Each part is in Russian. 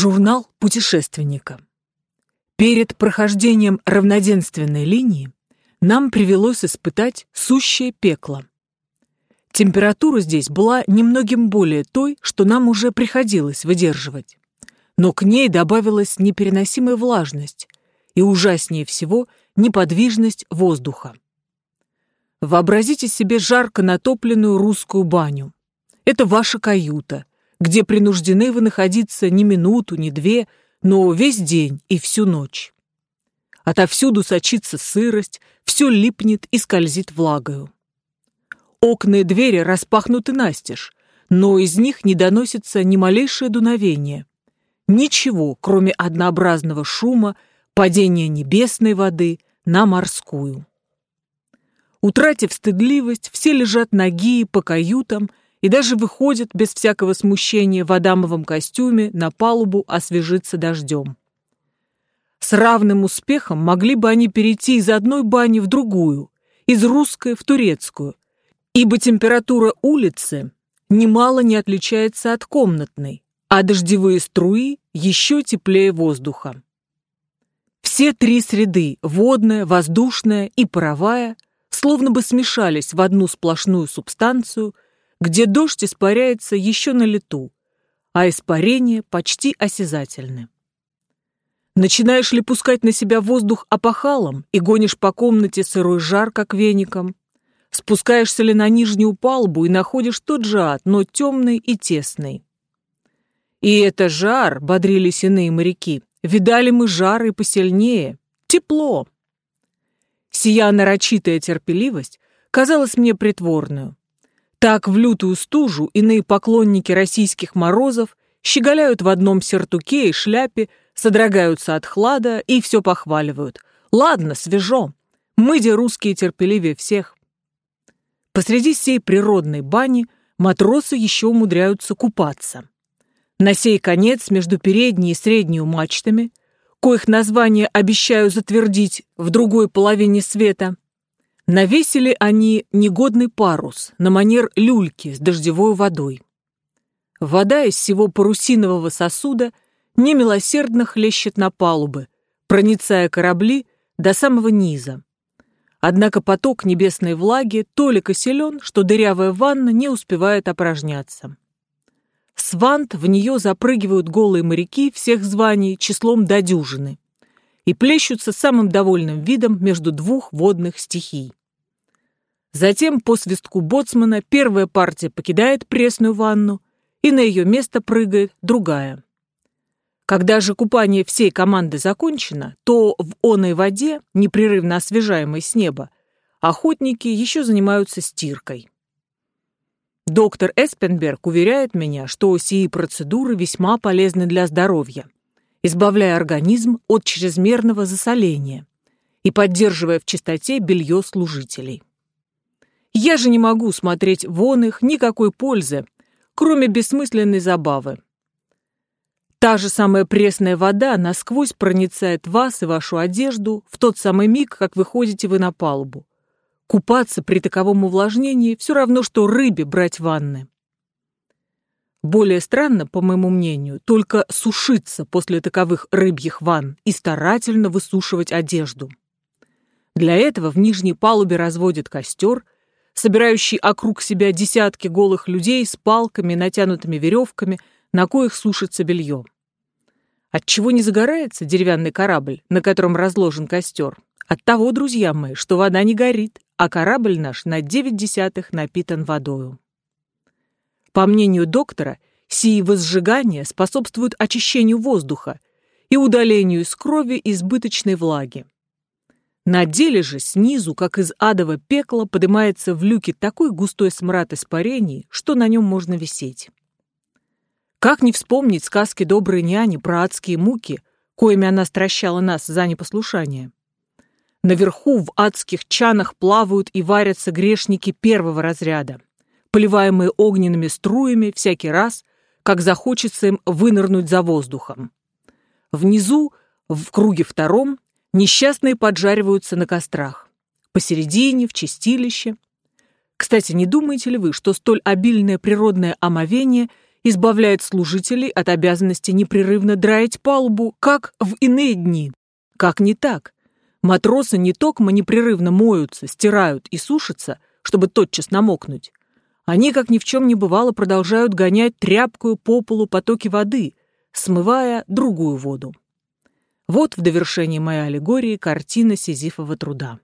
Журнал путешественника. Перед прохождением равноденственной линии нам привелось испытать сущее пекло. Температура здесь была немногим более той, что нам уже приходилось выдерживать. Но к ней добавилась непереносимая влажность и, ужаснее всего, неподвижность воздуха. Вообразите себе жарко натопленную русскую баню. Это ваша каюта, где принуждены вы находиться не минуту, не две, но весь день и всю ночь. Отовсюду сочится сырость, все липнет и скользит влагою. Окна и двери распахнуты настежь, но из них не доносится ни малейшее дуновение. Ничего, кроме однообразного шума, падения небесной воды на морскую. Утратив стыдливость, все лежат ноги по каютам и даже выходят без всякого смущения в адамовом костюме на палубу освежиться дождем. С равным успехом могли бы они перейти из одной бани в другую, из русской в турецкую, ибо температура улицы немало не отличается от комнатной, а дождевые струи еще теплее воздуха. Все три среды – водная, воздушная и паровая – словно бы смешались в одну сплошную субстанцию – где дождь испаряется еще на лету, а испарения почти осязательны. Начинаешь ли пускать на себя воздух опахалом и гонишь по комнате сырой жар, как веником? Спускаешься ли на нижнюю палубу и находишь тот же ад, но темный и тесный? И это жар, бодрились иные моряки, видали мы жар и посильнее. Тепло. Сия нарочитая терпеливость казалась мне притворную. Так в лютую стужу иные поклонники российских морозов щеголяют в одном сертуке и шляпе, содрогаются от хлада и все похваливают. Ладно, свежо. Мы, де русские, терпеливее всех. Посреди сей природной бани матросы еще умудряются купаться. На сей конец между передней и средней мачтами, коих название обещаю затвердить в другой половине света, Навесили они негодный парус на манер люльки с дождевой водой. Вода из всего парусинового сосуда немилосердно хлещет на палубы, проницая корабли до самого низа. Однако поток небесной влаги толико силен, что дырявая ванна не успевает опорожняться. С вант в нее запрыгивают голые моряки всех званий числом до дюжины и плещутся самым довольным видом между двух водных стихий. Затем, по свистку боцмана, первая партия покидает пресную ванну, и на ее место прыгает другая. Когда же купание всей команды закончено, то в оной воде, непрерывно освежаемой с неба, охотники еще занимаются стиркой. Доктор Эспенберг уверяет меня, что сии процедуры весьма полезны для здоровья, избавляя организм от чрезмерного засоления и поддерживая в чистоте белье служителей. Я же не могу смотреть вон их никакой пользы, кроме бессмысленной забавы. Та же самая пресная вода насквозь проницает вас и вашу одежду в тот самый миг, как выходите вы на палубу. Купаться при таковом увлажнении все равно, что рыбе брать ванны. Более странно, по моему мнению, только сушиться после таковых рыбьих ванн и старательно высушивать одежду. Для этого в нижней палубе разводят костер – собирающий округ себя десятки голых людей с палками, натянутыми веревками, на коих сушится белье. Отчего не загорается деревянный корабль, на котором разложен костер? От того, друзья мои, что вода не горит, а корабль наш на девять десятых напитан водою. По мнению доктора, сии возжигания способствуют очищению воздуха и удалению из крови избыточной влаги. На деле же снизу, как из адового пекла, поднимается в люке такой густой смрад испарений, что на нем можно висеть. Как не вспомнить сказки доброй няни про адские муки, коими она стращала нас за непослушание? Наверху в адских чанах плавают и варятся грешники первого разряда, поливаемые огненными струями всякий раз, как захочется им вынырнуть за воздухом. Внизу, в круге втором, Несчастные поджариваются на кострах. Посередине, в чистилище. Кстати, не думаете ли вы, что столь обильное природное омовение избавляет служителей от обязанности непрерывно драить палубу, как в иные дни. Как не так? Матросы не только непрерывно моются, стирают и сушатся, чтобы тотчас намокнуть. Они, как ни в чем не бывало, продолжают гонять тряпкую по полу потоки воды, смывая другую воду. Вот в довершении моей аллегории картина Сизифова труда.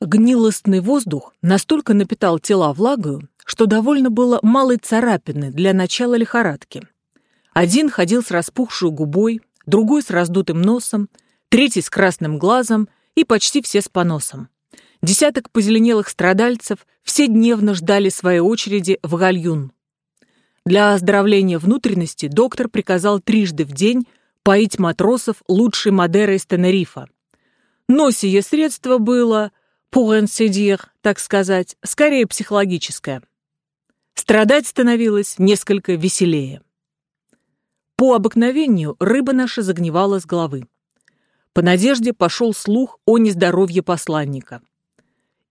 Гнилостный воздух настолько напитал тела влагою, что довольно было малой царапины для начала лихорадки. Один ходил с распухшей губой, другой с раздутым носом, третий с красным глазом и почти все с поносом. Десяток позеленелых страдальцев все дневно ждали своей очереди в гальюн. Для оздоровления внутренности доктор приказал трижды в день поить матросов лучшей Мадерой из Тенерифа. Но сие средство было, pour так сказать, скорее психологическое. Страдать становилось несколько веселее. По обыкновению рыба наша загнивала с головы. По надежде пошел слух о нездоровье посланника.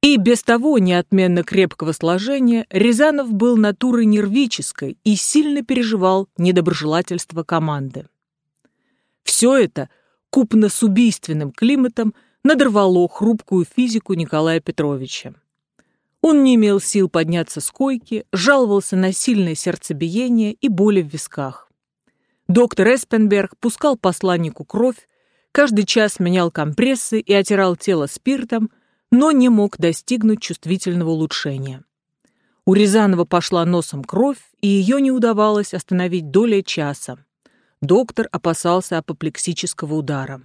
И без того неотменно крепкого сложения Рязанов был натурой нервической и сильно переживал недоброжелательство команды. Все это, купно с убийственным климатом, надорвало хрупкую физику Николая Петровича. Он не имел сил подняться с койки, жаловался на сильное сердцебиение и боли в висках. Доктор Эспенберг пускал посланнику кровь, каждый час менял компрессы и отирал тело спиртом, но не мог достигнуть чувствительного улучшения. У Рязанова пошла носом кровь, и ее не удавалось остановить долей часа. Доктор опасался апоплексического удара.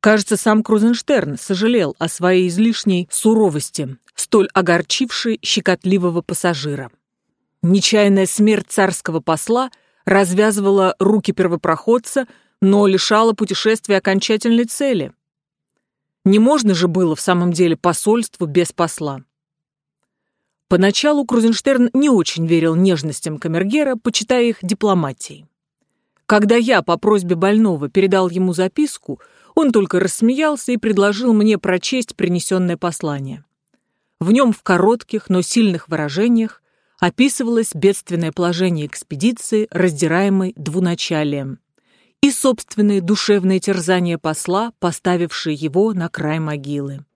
Кажется, сам Крузенштерн сожалел о своей излишней суровости, столь огорчившей щекотливого пассажира. Нечаянная смерть царского посла развязывала руки первопроходца, но лишала путешествия окончательной цели. Не можно же было в самом деле посольству без посла. Поначалу Крузенштерн не очень верил нежностям Камергера, почитая их дипломатией. Когда я по просьбе больного передал ему записку, он только рассмеялся и предложил мне прочесть принесенное послание. В нем в коротких, но сильных выражениях описывалось бедственное положение экспедиции, раздираемой двуначалием и собственные душевные терзания посла, поставившие его на край могилы.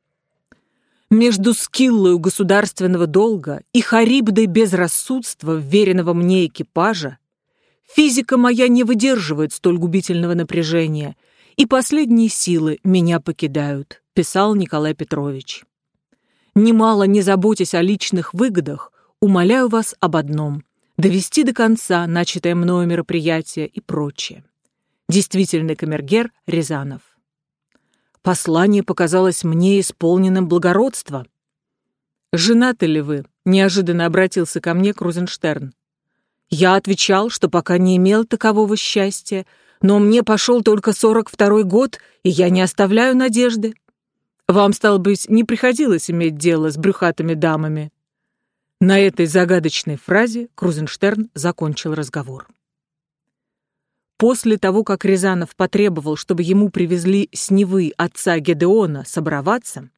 Между скиллою государственного долга и харибдой безрассудства веренного мне экипажа физика моя не выдерживает столь губительного напряжения, и последние силы меня покидают, писал Николай Петрович. Немало не заботясь о личных выгодах, умоляю вас об одном — довести до конца начатое мною мероприятие и прочее. Действительный камергер Рязанов. Послание показалось мне исполненным благородства. «Женаты ли вы?» — неожиданно обратился ко мне Крузенштерн. Я отвечал, что пока не имел такового счастья, но мне пошел только сорок второй год, и я не оставляю надежды. Вам, стало быть, не приходилось иметь дело с брюхатыми дамами. На этой загадочной фразе Крузенштерн закончил разговор. После того, как Рязанов потребовал, чтобы ему привезли с Невы отца Гедеона собраваться,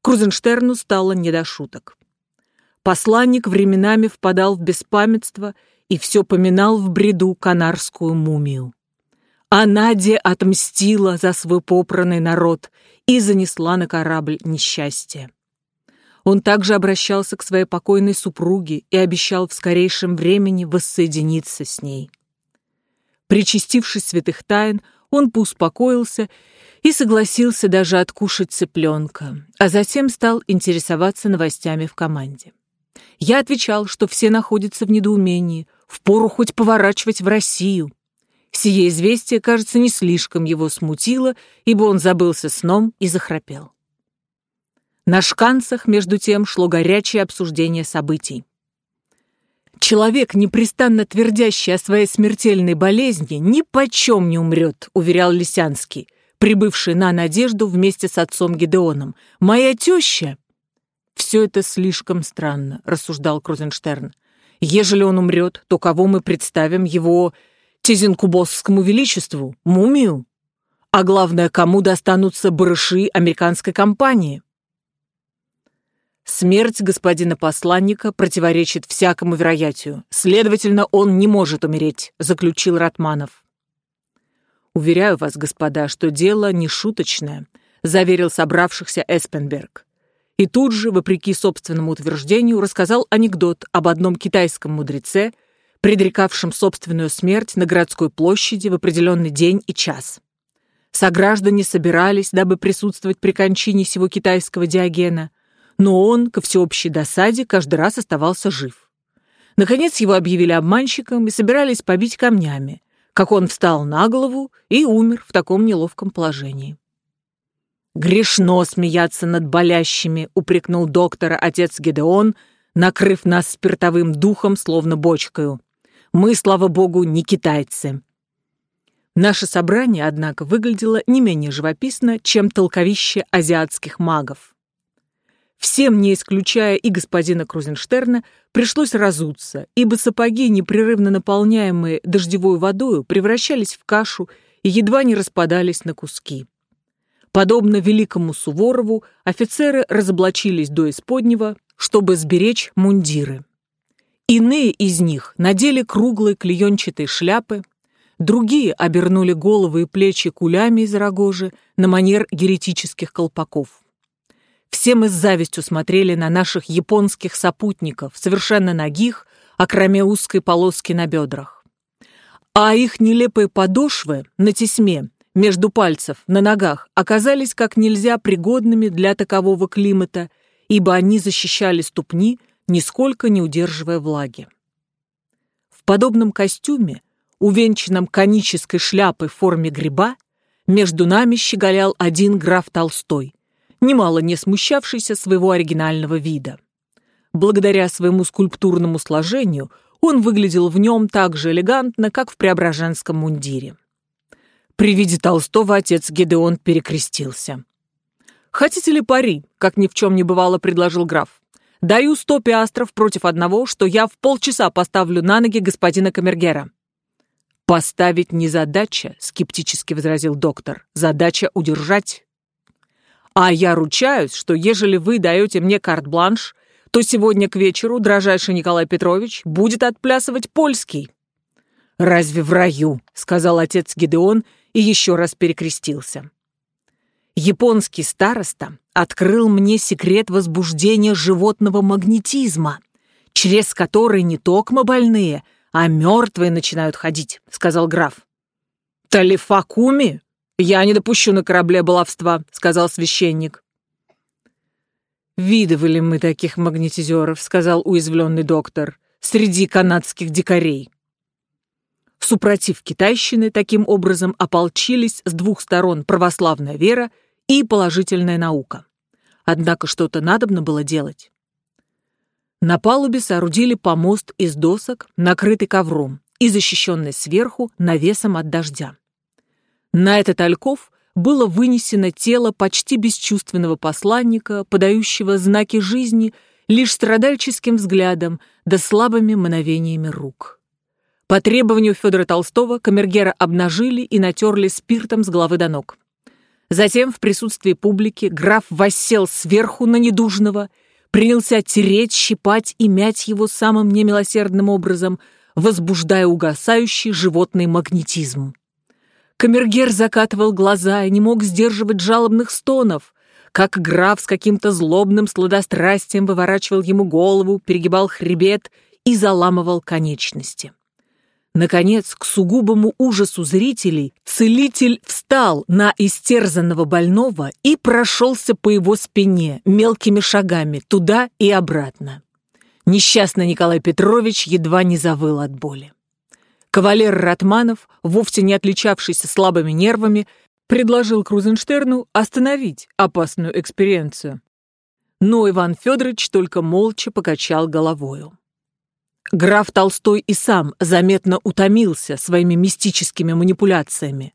Крузенштерну стало не до шуток. Посланник временами впадал в беспамятство и все поминал в бреду канарскую мумию. А Надя отмстила за свой попранный народ и занесла на корабль несчастье. Он также обращался к своей покойной супруге и обещал в скорейшем времени воссоединиться с ней. Причастившись святых тайн, он поуспокоился и согласился даже откушать цыпленка, а затем стал интересоваться новостями в команде. Я отвечал, что все находятся в недоумении, впору хоть поворачивать в Россию. Сие известие, кажется, не слишком его смутило, ибо он забылся сном и захрапел. На шканцах, между тем, шло горячее обсуждение событий. Человек, непрестанно твердящий о своей смертельной болезни, ни почем не умрет, уверял Лисянский, прибывший на Надежду вместе с отцом Гидеоном. Моя теща... Все это слишком странно, рассуждал Крузенштерн. Ежели он умрет, то кого мы представим его Тизенкубосскому величеству? Мумию? А главное, кому достанутся барыши американской компании? Смерть господина посланника противоречит всякому вероятию. Следовательно, он не может умереть, заключил Ратманов. Уверяю вас, господа, что дело не шуточное, заверил собравшихся Эспенберг. И тут же, вопреки собственному утверждению, рассказал анекдот об одном китайском мудреце, предрекавшем собственную смерть на городской площади в определенный день и час. Сограждане собирались, дабы присутствовать при кончине сего китайского диагена, но он, ко всеобщей досаде, каждый раз оставался жив. Наконец его объявили обманщиком и собирались побить камнями, как он встал на голову и умер в таком неловком положении. «Грешно смеяться над болящими», — упрекнул доктора отец Гедеон, накрыв нас спиртовым духом, словно бочкою. «Мы, слава богу, не китайцы». Наше собрание, однако, выглядело не менее живописно, чем толковище азиатских магов. Всем, не исключая и господина Крузенштерна, пришлось разуться, ибо сапоги, непрерывно наполняемые дождевой водою, превращались в кашу и едва не распадались на куски. Подобно великому Суворову, офицеры разоблачились до исподнего, чтобы сберечь мундиры. Иные из них надели круглые клеенчатые шляпы, другие обернули головы и плечи кулями из рогожи на манер еретических колпаков. Все мы с завистью смотрели на наших японских сопутников, совершенно нагих, окроме узкой полоски на бедрах. А их нелепые подошвы на тесьме, между пальцев, на ногах, оказались как нельзя пригодными для такового климата, ибо они защищали ступни, нисколько не удерживая влаги. В подобном костюме, увенчанном конической шляпой в форме гриба, между нами щеголял один граф Толстой, немало не смущавшийся своего оригинального вида. Благодаря своему скульптурному сложению он выглядел в нем так же элегантно, как в преображенском мундире. При виде Толстого отец Гедеон перекрестился. «Хотите ли пари?» — как ни в чем не бывало, предложил граф. «Даю сто пиастров против одного, что я в полчаса поставлю на ноги господина Камергера». «Поставить не задача», — скептически возразил доктор. «Задача удержать». А я ручаюсь, что ежели вы даете мне карт-бланш, то сегодня к вечеру дрожайший Николай Петрович будет отплясывать польский». «Разве в раю?» — сказал отец Гидеон и еще раз перекрестился. Японский староста открыл мне секрет возбуждения животного магнетизма, через который не токмо больные, а мертвые начинают ходить, — сказал граф. «Талифакуми?» «Я не допущу на корабле баловства», — сказал священник. «Видывали мы таких магнетизеров», — сказал уязвленный доктор, «среди канадских дикарей». Супротив китайщины таким образом ополчились с двух сторон православная вера и положительная наука. Однако что-то надобно было делать. На палубе соорудили помост из досок, накрытый ковром и защищенный сверху навесом от дождя. На этот альков было вынесено тело почти бесчувственного посланника, подающего знаки жизни лишь страдальческим взглядом да слабыми мановениями рук. По требованию Федора Толстого камергера обнажили и натерли спиртом с головы до ног. Затем в присутствии публики граф воссел сверху на недужного, принялся тереть, щипать и мять его самым немилосердным образом, возбуждая угасающий животный магнетизм. Камергер закатывал глаза и не мог сдерживать жалобных стонов, как граф с каким-то злобным сладострастием выворачивал ему голову, перегибал хребет и заламывал конечности. Наконец, к сугубому ужасу зрителей, целитель встал на истерзанного больного и прошелся по его спине мелкими шагами туда и обратно. Несчастный Николай Петрович едва не завыл от боли. Кавалер Ратманов, вовсе не отличавшийся слабыми нервами, предложил Крузенштерну остановить опасную эксперiencию. Но Иван Федорович только молча покачал головою. Граф Толстой и сам заметно утомился своими мистическими манипуляциями.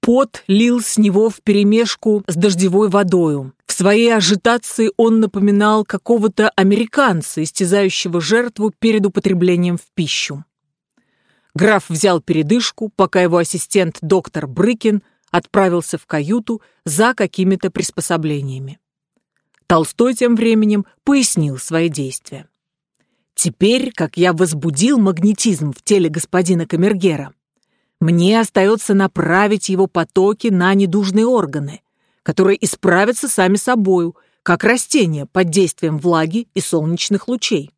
Пот лил с него вперемешку с дождевой водою. В своей ажитации он напоминал какого-то американца, истязающего жертву перед употреблением в пищу. Граф взял передышку, пока его ассистент доктор Брыкин отправился в каюту за какими-то приспособлениями. Толстой тем временем пояснил свои действия. Теперь, как я возбудил магнетизм в теле господина Камергера, мне остается направить его потоки на недужные органы, которые исправятся сами собою, как растения под действием влаги и солнечных лучей.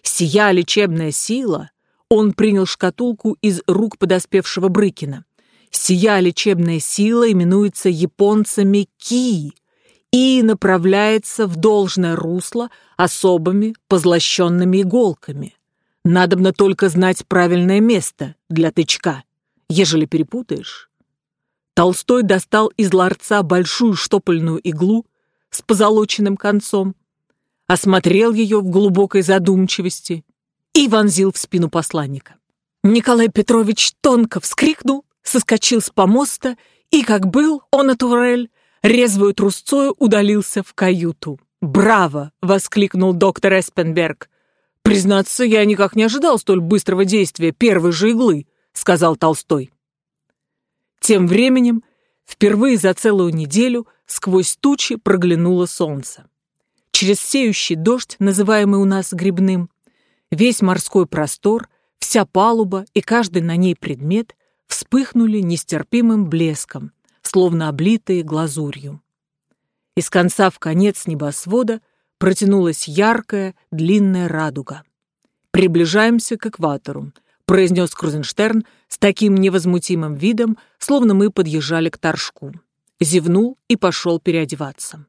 Сия лечебная сила, он принял шкатулку из рук подоспевшего Брыкина. Сия лечебная сила именуется японцами ки и направляется в должное русло особыми позлощенными иголками. Надобно только знать правильное место для тычка, ежели перепутаешь. Толстой достал из ларца большую штопольную иглу с позолоченным концом, осмотрел ее в глубокой задумчивости и вонзил в спину посланника. Николай Петрович тонко вскрикнул, соскочил с помоста и, как был он от Урель, резвую трусцою удалился в каюту. «Браво!» — воскликнул доктор Эспенберг. «Признаться, я никак не ожидал столь быстрого действия первой же иглы», — сказал Толстой. Тем временем, впервые за целую неделю, сквозь тучи проглянуло солнце. Через сеющий дождь, называемый у нас грибным, весь морской простор, вся палуба и каждый на ней предмет вспыхнули нестерпимым блеском, словно облитые глазурью. Из конца в конец небосвода протянулась яркая, длинная радуга. «Приближаемся к экватору», — произнес Крузенштерн с таким невозмутимым видом, словно мы подъезжали к торжку. Зевнул и пошел переодеваться.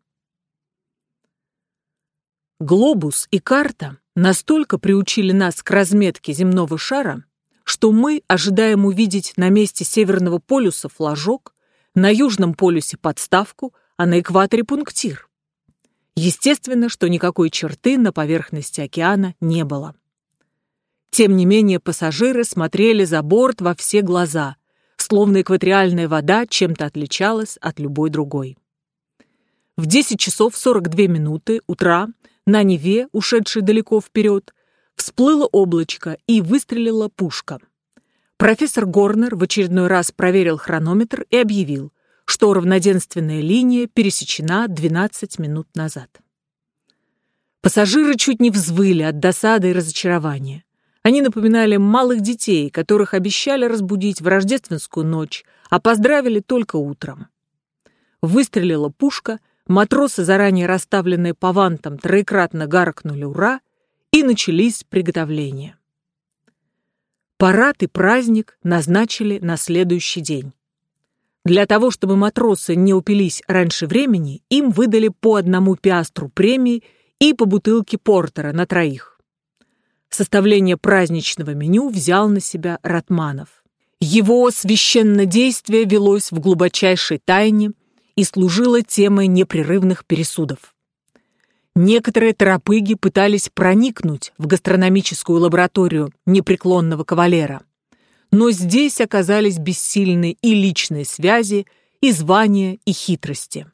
Глобус и карта настолько приучили нас к разметке земного шара, что мы ожидаем увидеть на месте Северного полюса флажок, на Южном полюсе подставку, а на экваторе пунктир. Естественно, что никакой черты на поверхности океана не было. Тем не менее пассажиры смотрели за борт во все глаза, словно экваториальная вода чем-то отличалась от любой другой. В 10 часов 42 минуты утра на Неве, ушедшей далеко вперед, всплыло облачко и выстрелила пушка. Профессор Горнер в очередной раз проверил хронометр и объявил, что равноденственная линия пересечена 12 минут назад. Пассажиры чуть не взвыли от досады и разочарования. Они напоминали малых детей, которых обещали разбудить в рождественскую ночь, а поздравили только утром. Выстрелила пушка, матросы, заранее расставленные по вантам, троекратно гаркнули «Ура!» и начались приготовления. Парад и праздник назначили на следующий день. Для того, чтобы матросы не упились раньше времени, им выдали по одному пиастру премии и по бутылке портера на троих. Составление праздничного меню взял на себя Ратманов. Его священное действие велось в глубочайшей тайне и служило темой непрерывных пересудов. Некоторые торопыги пытались проникнуть в гастрономическую лабораторию непреклонного кавалера, но здесь оказались бессильны и личные связи, и звания, и хитрости.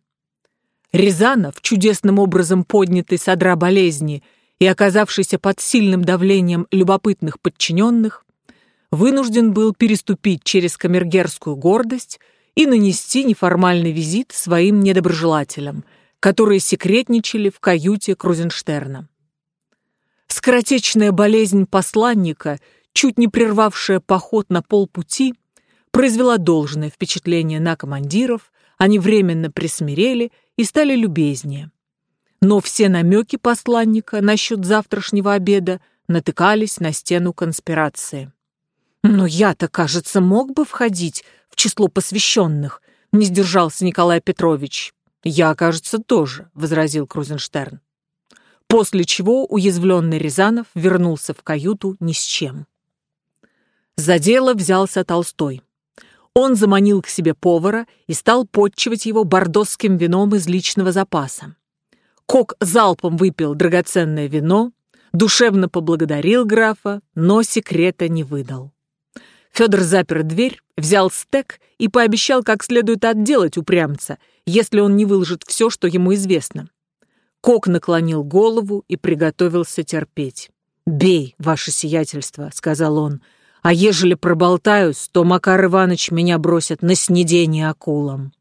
Рязанов, чудесным образом поднятый с одра болезни и оказавшийся под сильным давлением любопытных подчиненных, вынужден был переступить через камергерскую гордость и нанести неформальный визит своим недоброжелателям, которые секретничали в каюте Крузенштерна. Скоротечная болезнь посланника, чуть не прервавшая поход на полпути, произвела должное впечатление на командиров, они временно присмирели и стали любезнее. Но все намеки посланника насчет завтрашнего обеда натыкались на стену конспирации. «Но я-то, кажется, мог бы входить в число посвященных», не сдержался Николай Петрович. «Я, кажется, тоже», — возразил Крузенштерн. После чего уязвленный Рязанов вернулся в каюту ни с чем. За дело взялся Толстой. Он заманил к себе повара и стал подчивать его бордосским вином из личного запаса. Кок залпом выпил драгоценное вино, душевно поблагодарил графа, но секрета не выдал. Федор запер дверь, взял стек и пообещал как следует отделать упрямца, если он не выложит все, что ему известно. Кок наклонил голову и приготовился терпеть. «Бей, ваше сиятельство», — сказал он, — «а ежели проболтаюсь, то Макар Иванович меня бросит на снедение акулам».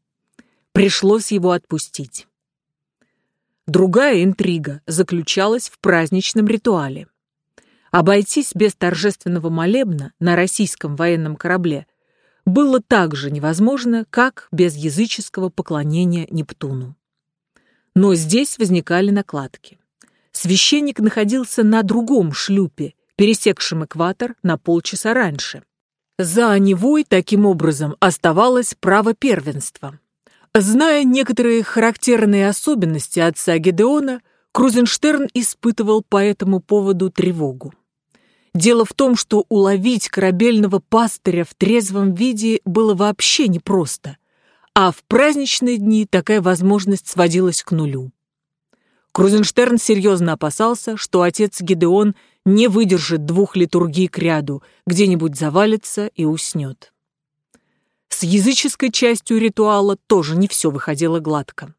Пришлось его отпустить. Другая интрига заключалась в праздничном ритуале. Обойтись без торжественного молебна на российском военном корабле было так же невозможно, как без языческого поклонения Нептуну. Но здесь возникали накладки. Священник находился на другом шлюпе, пересекшем экватор на полчаса раньше. За Невой таким образом оставалось право первенства. Зная некоторые характерные особенности отца Гедеона, Крузенштерн испытывал по этому поводу тревогу. Дело в том, что уловить корабельного пастыря в трезвом виде было вообще непросто, а в праздничные дни такая возможность сводилась к нулю. Крузенштерн серьезно опасался, что отец Гедеон не выдержит двух литургий к ряду, где-нибудь завалится и уснет. С языческой частью ритуала тоже не все выходило гладко.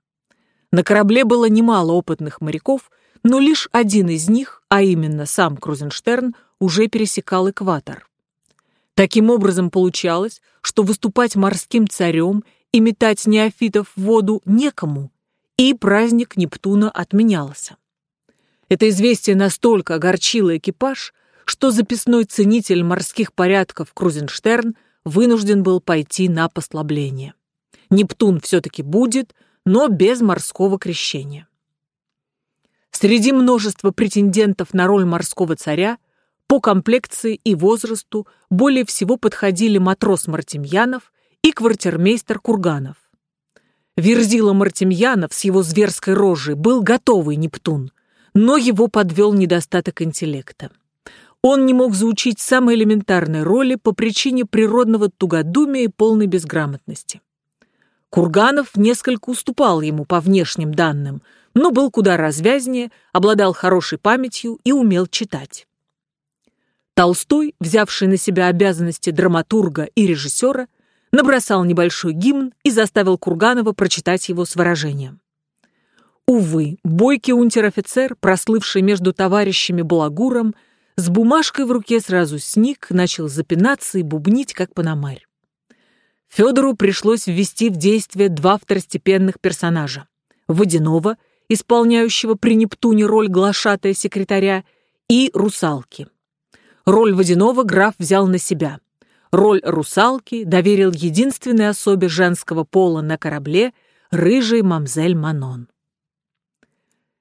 На корабле было немало опытных моряков, но лишь один из них, а именно сам Крузенштерн, уже пересекал экватор. Таким образом получалось, что выступать морским царем и метать неофитов в воду некому, и праздник Нептуна отменялся. Это известие настолько огорчило экипаж, что записной ценитель морских порядков Крузенштерн вынужден был пойти на послабление. Нептун все-таки будет, но без морского крещения. Среди множества претендентов на роль морского царя по комплекции и возрасту более всего подходили матрос Мартемьянов и квартирмейстер Курганов. Верзила Мартемьянов с его зверской рожей был готовый Нептун, но его подвел недостаток интеллекта. Он не мог заучить самой элементарной роли по причине природного тугодумия и полной безграмотности. Курганов несколько уступал ему по внешним данным, но был куда развязнее, обладал хорошей памятью и умел читать. Толстой, взявший на себя обязанности драматурга и режиссера, набросал небольшой гимн и заставил Курганова прочитать его с выражением. Увы, бойкий унтер-офицер, прослывший между товарищами балагуром, с бумажкой в руке сразу сник, начал запинаться и бубнить, как пономарь. Федору пришлось ввести в действие два второстепенных персонажа. Водянова, исполняющего при Нептуне роль глашатая секретаря, и русалки. Роль Водянова граф взял на себя. Роль русалки доверил единственной особе женского пола на корабле – рыжей мамзель Манон.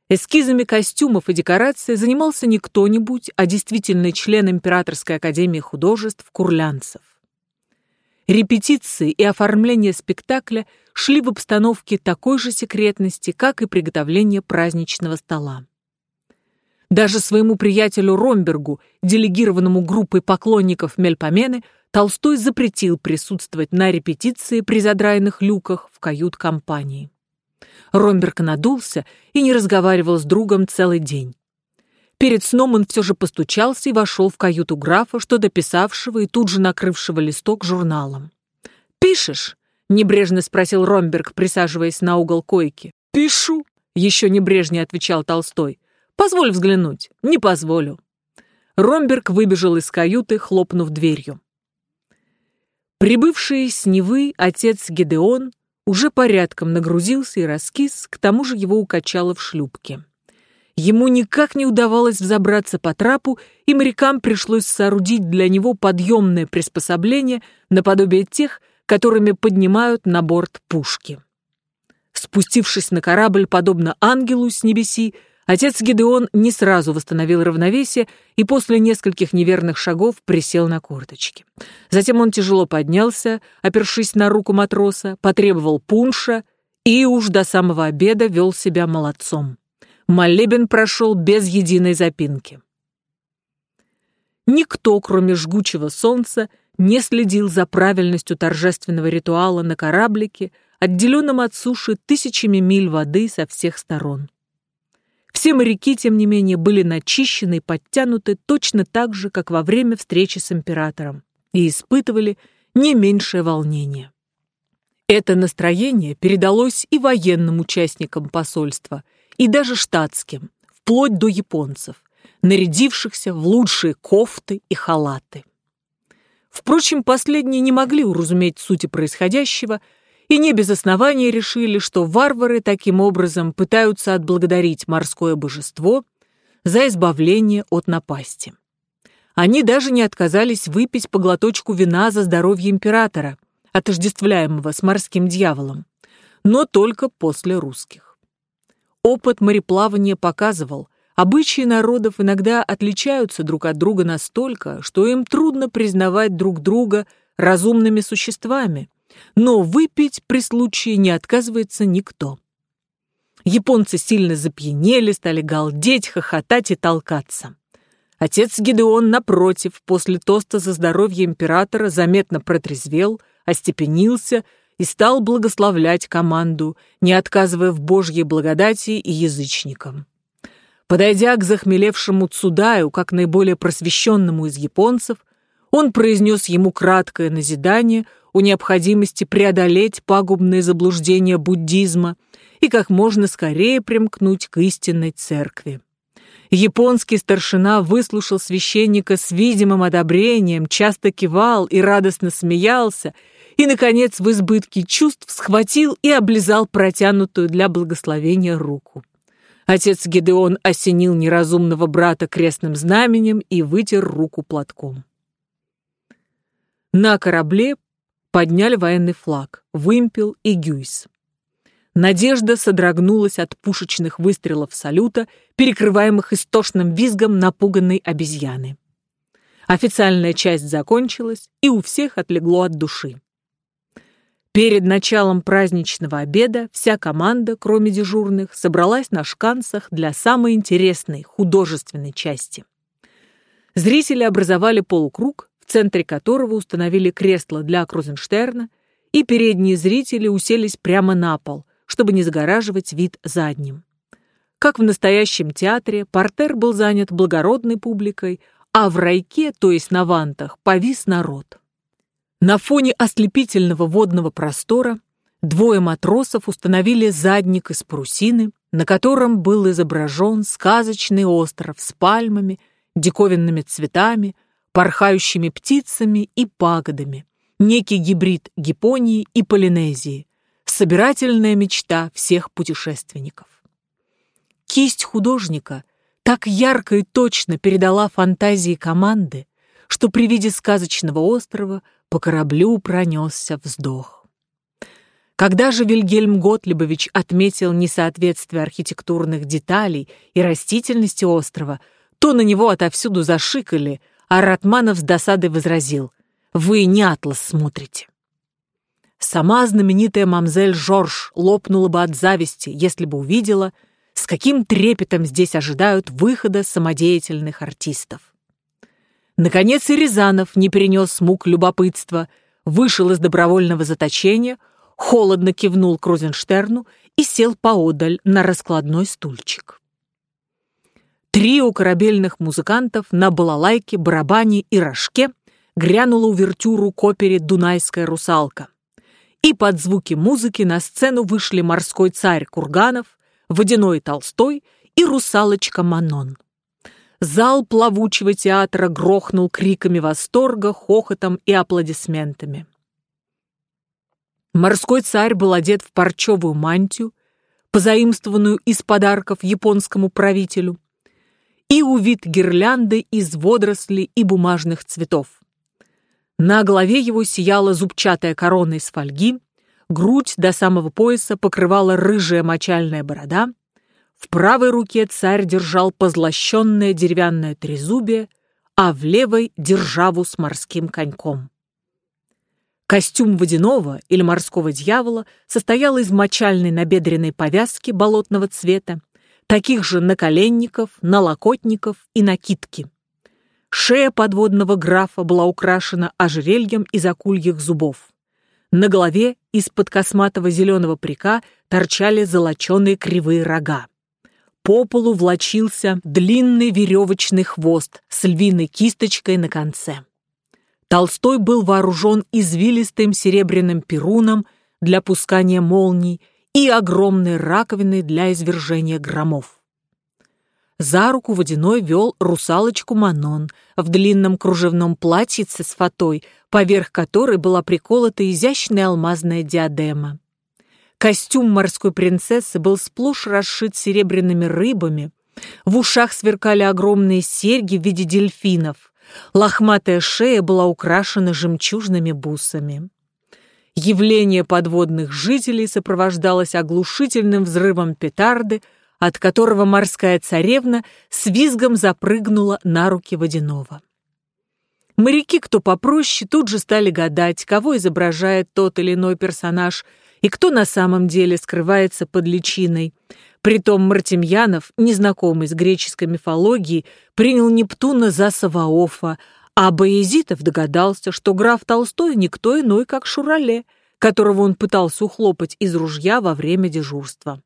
Эскизами костюмов и декораций занимался не кто-нибудь, а действительный член Императорской академии художеств Курлянцев. Репетиции и оформление спектакля шли в обстановке такой же секретности, как и приготовление праздничного стола. Даже своему приятелю Ромбергу, делегированному группой поклонников Мельпомены, Толстой запретил присутствовать на репетиции при задраенных люках в кают-компании. Ромберг надулся и не разговаривал с другом целый день. Перед сном он все же постучался и вошел в каюту графа, что дописавшего и тут же накрывшего листок журналом. «Пишешь?» — небрежно спросил Ромберг, присаживаясь на угол койки. «Пишу», — еще небрежнее отвечал Толстой. «Позволь взглянуть». «Не позволю». Ромберг выбежал из каюты, хлопнув дверью. Прибывший с Невы отец Гедеон уже порядком нагрузился и раскис, к тому же его укачало в шлюпке. Ему никак не удавалось взобраться по трапу, и морякам пришлось соорудить для него подъемное приспособление наподобие тех, которыми поднимают на борт пушки. Спустившись на корабль, подобно ангелу с небеси, отец Гедеон не сразу восстановил равновесие и после нескольких неверных шагов присел на корточки. Затем он тяжело поднялся, опершись на руку матроса, потребовал пунша и уж до самого обеда вел себя молодцом молебен прошел без единой запинки. Никто, кроме жгучего солнца, не следил за правильностью торжественного ритуала на кораблике, отделенном от суши тысячами миль воды со всех сторон. Все моряки, тем не менее, были начищены и подтянуты точно так же, как во время встречи с императором, и испытывали не меньшее волнение. Это настроение передалось и военным участникам посольства – и даже штатским, вплоть до японцев, нарядившихся в лучшие кофты и халаты. Впрочем, последние не могли уразуметь сути происходящего и не без основания решили, что варвары таким образом пытаются отблагодарить морское божество за избавление от напасти. Они даже не отказались выпить по глоточку вина за здоровье императора, отождествляемого с морским дьяволом, но только после русских. Опыт мореплавания показывал, обычаи народов иногда отличаются друг от друга настолько, что им трудно признавать друг друга разумными существами, но выпить при случае не отказывается никто. Японцы сильно запьянели, стали галдеть, хохотать и толкаться. Отец Гидеон, напротив, после тоста за здоровье императора заметно протрезвел, остепенился и стал благословлять команду, не отказывая в Божьей благодати и язычникам. Подойдя к захмелевшему Цудаю, как наиболее просвещенному из японцев, он произнес ему краткое назидание о необходимости преодолеть пагубные заблуждения буддизма и как можно скорее примкнуть к истинной церкви. Японский старшина выслушал священника с видимым одобрением, часто кивал и радостно смеялся, и, наконец, в избытке чувств схватил и облизал протянутую для благословения руку. Отец Гедеон осенил неразумного брата крестным знаменем и вытер руку платком. На корабле подняли военный флаг, вымпел и гюйс. Надежда содрогнулась от пушечных выстрелов салюта, перекрываемых истошным визгом напуганной обезьяны. Официальная часть закончилась, и у всех отлегло от души. Перед началом праздничного обеда вся команда, кроме дежурных, собралась на шканцах для самой интересной художественной части. Зрители образовали полукруг, в центре которого установили кресло для Крузенштерна, и передние зрители уселись прямо на пол, чтобы не загораживать вид задним. Как в настоящем театре, портер был занят благородной публикой, а в райке, то есть на вантах, повис народ. На фоне ослепительного водного простора двое матросов установили задник из парусины, на котором был изображен сказочный остров с пальмами, диковинными цветами, порхающими птицами и пагодами, некий гибрид Гипонии и Полинезии, собирательная мечта всех путешественников. Кисть художника так ярко и точно передала фантазии команды, что при виде сказочного острова по кораблю пронесся вздох. Когда же Вильгельм Готлибович отметил несоответствие архитектурных деталей и растительности острова, то на него отовсюду зашикали – а Ратманов с досадой возразил. «Вы не атлас смотрите». Сама знаменитая мамзель Жорж лопнула бы от зависти, если бы увидела, с каким трепетом здесь ожидают выхода самодеятельных артистов. Наконец и Рязанов не перенес мук любопытства, вышел из добровольного заточения, холодно кивнул Крузенштерну и сел поодаль на раскладной стульчик. Трио корабельных музыкантов на балалайке, барабане и рожке грянуло увертюру к опере «Дунайская русалка». И под звуки музыки на сцену вышли морской царь Курганов, водяной Толстой и русалочка Манон. Зал плавучего театра грохнул криками восторга, хохотом и аплодисментами. Морской царь был одет в парчевую мантию, позаимствованную из подарков японскому правителю, и увит гирлянды из водорослей и бумажных цветов. На голове его сияла зубчатая корона из фольги, грудь до самого пояса покрывала рыжая мочальная борода, в правой руке царь держал позлощенное деревянное трезубие, а в левой — державу с морским коньком. Костюм водяного или морского дьявола состоял из мочальной набедренной повязки болотного цвета, таких же наколенников, налокотников и накидки. Шея подводного графа была украшена ожерельем из акульих зубов. На голове из-под косматого зеленого прика торчали золоченые кривые рога. По полу влочился длинный веревочный хвост с львиной кисточкой на конце. Толстой был вооружен извилистым серебряным перуном для пускания молний и огромной раковиной для извержения громов. За руку водяной вел русалочку Манон в длинном кружевном платьице с фатой, поверх которой была приколота изящная алмазная диадема. Костюм морской принцессы был сплошь расшит серебряными рыбами, в ушах сверкали огромные серьги в виде дельфинов, лохматая шея была украшена жемчужными бусами. Явление подводных жителей сопровождалось оглушительным взрывом петарды, от которого морская царевна с визгом запрыгнула на руки водяного. Моряки, кто попроще, тут же стали гадать, кого изображает тот или иной персонаж и кто на самом деле скрывается под личиной. Притом Мартемьянов, незнакомый с греческой мифологией, принял Нептуна за Саваофа, а Боязитов догадался, что граф Толстой никто иной, как Шурале, которого он пытался ухлопать из ружья во время дежурства.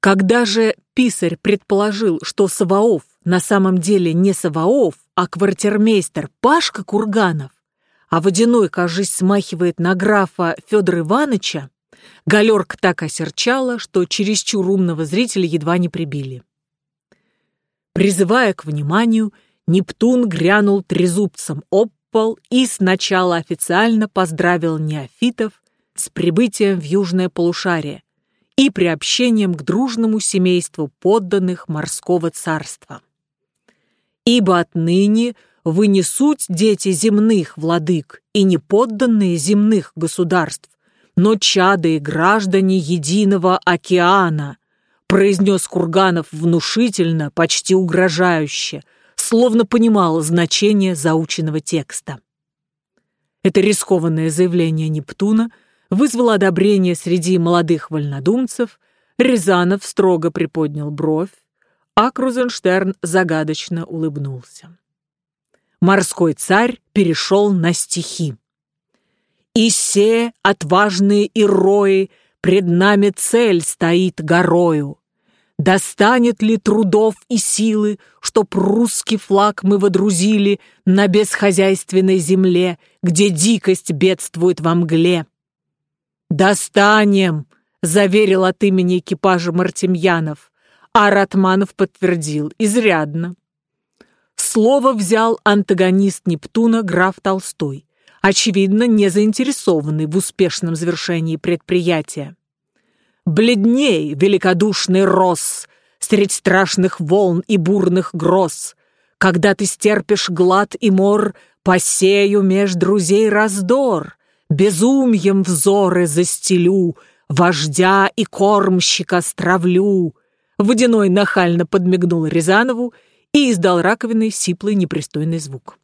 Когда же писарь предположил, что Саваоф на самом деле не Саваоф, а квартирмейстер Пашка Курганов, а водяной, кажись, смахивает на графа Федора Ивановича, галерка так осерчала, что чересчур умного зрителя едва не прибили. Призывая к вниманию, Нептун грянул трезубцем об пол и сначала официально поздравил неофитов с прибытием в южное полушарие и приобщением к дружному семейству подданных морского царства. «Ибо отныне вы не суть дети земных владык и не подданные земных государств, но чады и граждане единого океана», произнес Курганов внушительно, почти угрожающе, словно понимал значение заученного текста. Это рискованное заявление Нептуна вызвало одобрение среди молодых вольнодумцев, Рязанов строго приподнял бровь, а Крузенштерн загадочно улыбнулся. Морской царь перешел на стихи. «И се отважные ирои, пред нами цель стоит горою, Достанет ли трудов и силы, чтоб русский флаг мы водрузили на бесхозяйственной земле, где дикость бедствует во мгле? «Достанем!» — заверил от имени экипажа Мартемьянов, а Ратманов подтвердил «изрядно». Слово взял антагонист Нептуна граф Толстой, очевидно, не заинтересованный в успешном завершении предприятия. Бледней, великодушный рос, Средь страшных волн и бурных гроз. Когда ты стерпишь глад и мор, Посею меж друзей раздор, Безумьем взоры застелю, Вождя и кормщика стравлю. Водяной нахально подмигнул Рязанову и издал раковиной сиплый непристойный звук.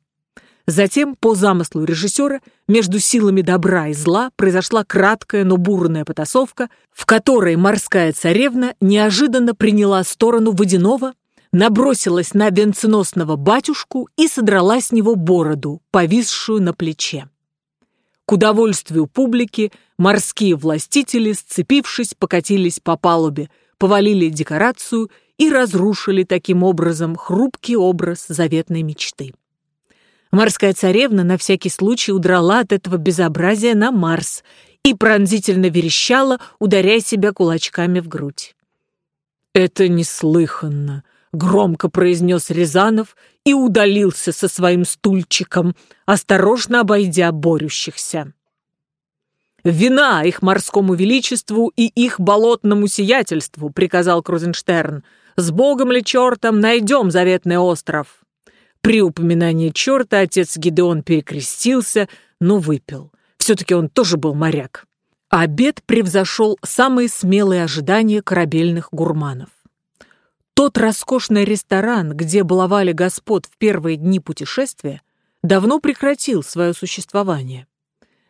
Затем, по замыслу режиссера, между силами добра и зла произошла краткая, но бурная потасовка, в которой морская царевна неожиданно приняла сторону водяного, набросилась на венценосного батюшку и содрала с него бороду, повисшую на плече. К удовольствию публики морские властители, сцепившись, покатились по палубе, повалили декорацию и разрушили таким образом хрупкий образ заветной мечты. Морская царевна на всякий случай удрала от этого безобразия на Марс и пронзительно верещала, ударяя себя кулачками в грудь. «Это неслыханно!» — громко произнес Рязанов и удалился со своим стульчиком, осторожно обойдя борющихся. «Вина их морскому величеству и их болотному сиятельству», — приказал Крузенштерн. «С богом ли чертом найдем заветный остров?» При упоминании черта отец Гидеон перекрестился, но выпил. Все-таки он тоже был моряк. Обед превзошел самые смелые ожидания корабельных гурманов. Тот роскошный ресторан, где баловали господ в первые дни путешествия, давно прекратил свое существование.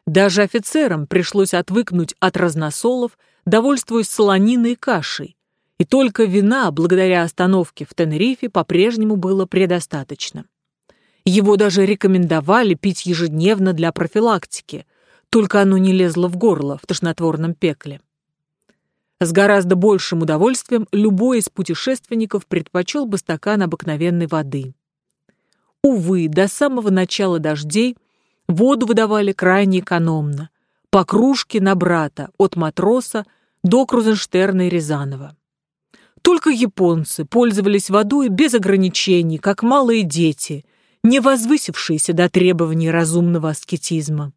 Даже офицерам пришлось отвыкнуть от разносолов, довольствуясь солониной кашей, и только вина, благодаря остановке в Тенерифе, по-прежнему было предостаточно. Его даже рекомендовали пить ежедневно для профилактики, только оно не лезло в горло в тошнотворном пекле. С гораздо большим удовольствием любой из путешественников предпочел бы стакан обыкновенной воды. Увы, до самого начала дождей воду выдавали крайне экономно, по кружке на брата, от матроса до Крузенштерна и Рязанова. Только японцы пользовались водой без ограничений, как малые дети, не возвысившиеся до требований разумного аскетизма.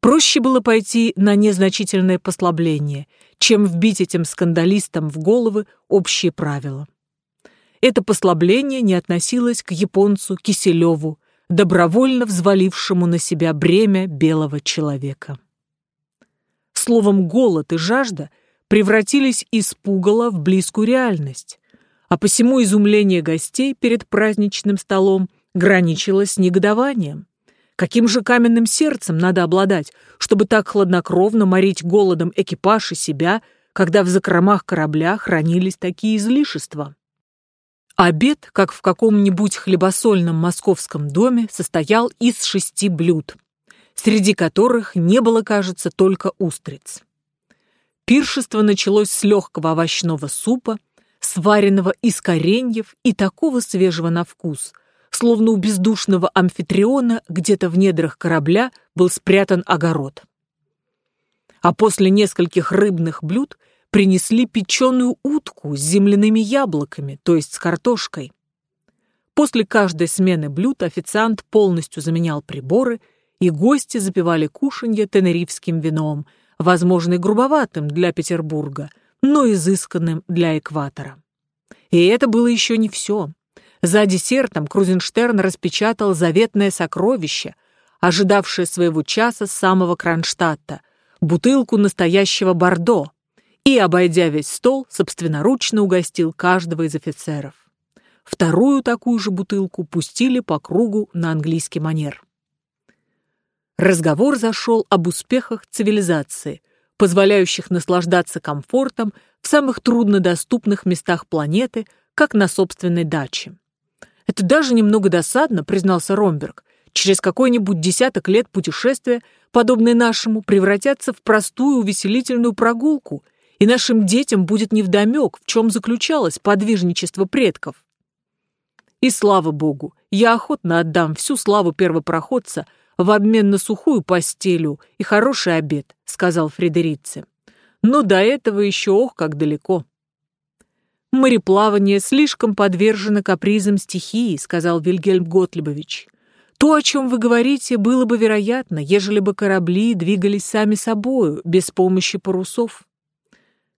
Проще было пойти на незначительное послабление, чем вбить этим скандалистам в головы общие правила. Это послабление не относилось к японцу Киселеву, добровольно взвалившему на себя бремя белого человека. Словом, голод и жажда превратились из пугала в близкую реальность, а посему изумление гостей перед праздничным столом граничилось с негодованием. Каким же каменным сердцем надо обладать, чтобы так хладнокровно морить голодом экипаж и себя, когда в закромах корабля хранились такие излишества? Обед, как в каком-нибудь хлебосольном московском доме, состоял из шести блюд, среди которых не было, кажется, только устриц. Пиршество началось с легкого овощного супа, сваренного из кореньев и такого свежего на вкус, словно у бездушного амфитриона где-то в недрах корабля был спрятан огород. А после нескольких рыбных блюд принесли печеную утку с земляными яблоками, то есть с картошкой. После каждой смены блюд официант полностью заменял приборы, и гости запивали кушанье тенерифским вином, возможно, и грубоватым для Петербурга, но изысканным для экватора. И это было еще не все. За десертом Крузенштерн распечатал заветное сокровище, ожидавшее своего часа с самого Кронштадта, бутылку настоящего Бордо, и, обойдя весь стол, собственноручно угостил каждого из офицеров. Вторую такую же бутылку пустили по кругу на английский манер. Разговор зашел об успехах цивилизации, позволяющих наслаждаться комфортом в самых труднодоступных местах планеты, как на собственной даче. Это даже немного досадно, признался Ромберг. Через какой-нибудь десяток лет путешествия, подобные нашему, превратятся в простую увеселительную прогулку, и нашим детям будет невдомек, в чем заключалось подвижничество предков. И слава богу, я охотно отдам всю славу первопроходца в обмен на сухую постелю и хороший обед, сказал Фредерице. Но до этого еще ох, как далеко. «Мореплавание слишком подвержено капризам стихии», — сказал Вильгельм Готлибович. «То, о чем вы говорите, было бы вероятно, ежели бы корабли двигались сами собою, без помощи парусов».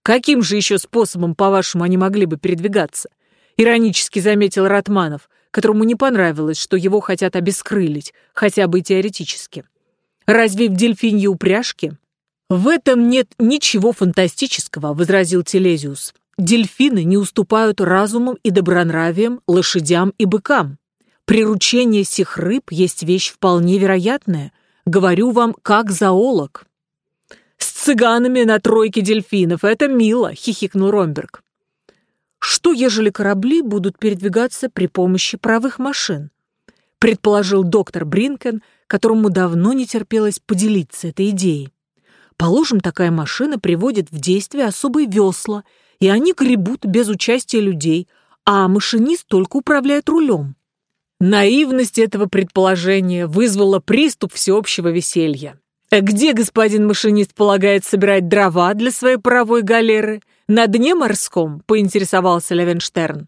«Каким же еще способом, по-вашему, они могли бы передвигаться?» — иронически заметил Ратманов, которому не понравилось, что его хотят обескрылить, хотя бы теоретически. «Разве в дельфинье упряжке?» «В этом нет ничего фантастического», — возразил Телезиус. Дельфины не уступают разумом и добронравием лошадям и быкам. Приручение сих рыб есть вещь вполне вероятная. Говорю вам, как зоолог. «С цыганами на тройке дельфинов, это мило!» — хихикнул Ромберг. «Что, ежели корабли будут передвигаться при помощи правых машин?» — предположил доктор Бринкен, которому давно не терпелось поделиться этой идеей. «Положим, такая машина приводит в действие особые весла — и они гребут без участия людей, а машинист только управляет рулем. Наивность этого предположения вызвала приступ всеобщего веселья. «Э, «Где господин машинист полагает собирать дрова для своей паровой галеры? На дне морском?» — поинтересовался Левенштерн.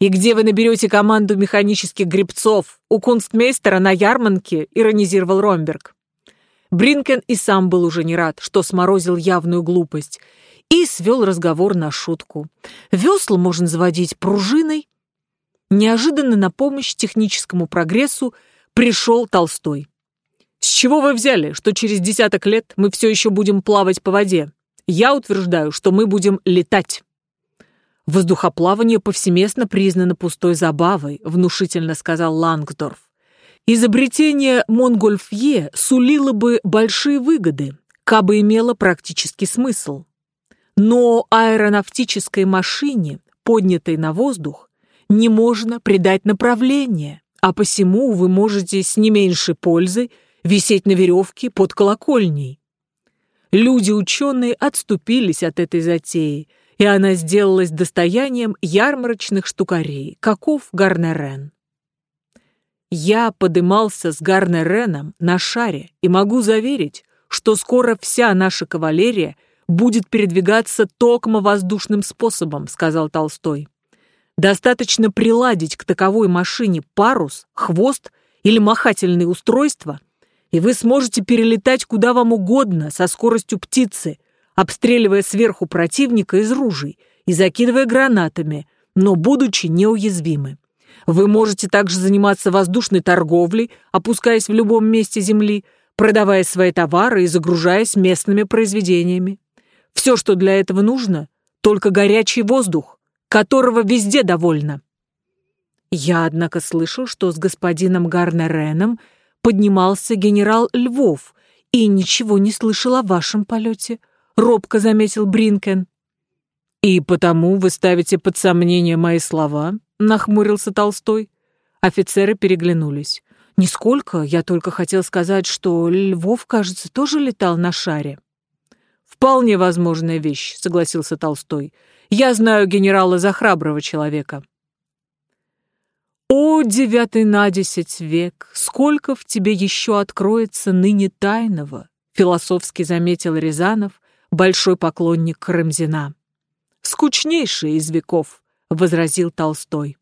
«И где вы наберете команду механических гребцов? У кунстмейстера на ярмарке?» — иронизировал Ромберг. Бринкен и сам был уже не рад, что сморозил явную глупость, и свел разговор на шутку. Весла можно заводить пружиной. Неожиданно на помощь техническому прогрессу пришел Толстой. «С чего вы взяли, что через десяток лет мы все еще будем плавать по воде? Я утверждаю, что мы будем летать». «Воздухоплавание повсеместно признано пустой забавой», — внушительно сказал Лангсдорф. «Изобретение Монгольфье сулило бы большие выгоды, кабы имело практический смысл. Но аэронавтической машине, поднятой на воздух, не можно придать направление, а посему вы можете с не меньшей пользой висеть на веревке под колокольней. Люди-ученые отступились от этой затеи, и она сделалась достоянием ярмарочных штукарей, каков Гарнерен. Я подымался с Гарнереном на шаре и могу заверить, что скоро вся наша кавалерия – будет передвигаться токмо воздушным способом, сказал Толстой. Достаточно приладить к таковой машине парус, хвост или махательные устройства, и вы сможете перелетать куда вам угодно со скоростью птицы, обстреливая сверху противника из ружей и закидывая гранатами, но будучи неуязвимы. Вы можете также заниматься воздушной торговлей, опускаясь в любом месте Земли, продавая свои товары и загружаясь местными произведениями. Все, что для этого нужно, только горячий воздух, которого везде довольно. Я, однако, слышал, что с господином Гарнереном поднимался генерал Львов и ничего не слышал о вашем полете, робко заметил Бринкен. «И потому вы ставите под сомнение мои слова?» — нахмурился Толстой. Офицеры переглянулись. «Нисколько, я только хотел сказать, что Львов, кажется, тоже летал на шаре». «Вполне возможная вещь», — согласился Толстой. «Я знаю генерала за храброго человека». «О, девятый на десять век, сколько в тебе еще откроется ныне тайного!» философски заметил Рязанов, большой поклонник Карамзина. «Скучнейший из веков», — возразил Толстой.